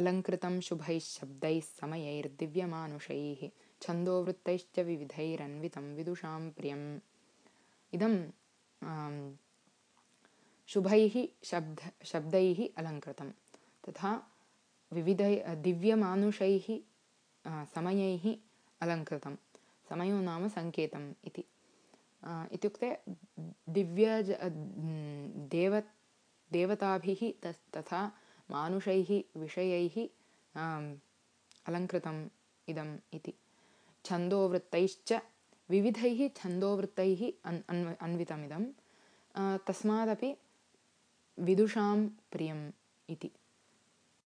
अलङ्कृतं शुभैः शब्दैः समयैर्दिव्यमानुषैः छन्दोवृत्तैश्च विविधैरन्वितं विदुषां प्रियम्। इदं शुभैः शब्द शब्दैः अलङ्कृतं तथा विविधैः दिव्यमानुषैः समयैः अलङ्कृतं समयो नाम सङ्केतम् इति। इत्युक्ते दिव्य देव देवताभिः तस् तथा मानुषैः विषयैः अलङ्कृतम् इदम् इति। छन्दोवृत्तैश्च विविधैः छन्दोवृत्तैः अन् अन्व अन्वितमिदं तस्मादपि विदुषां प्रियम् इति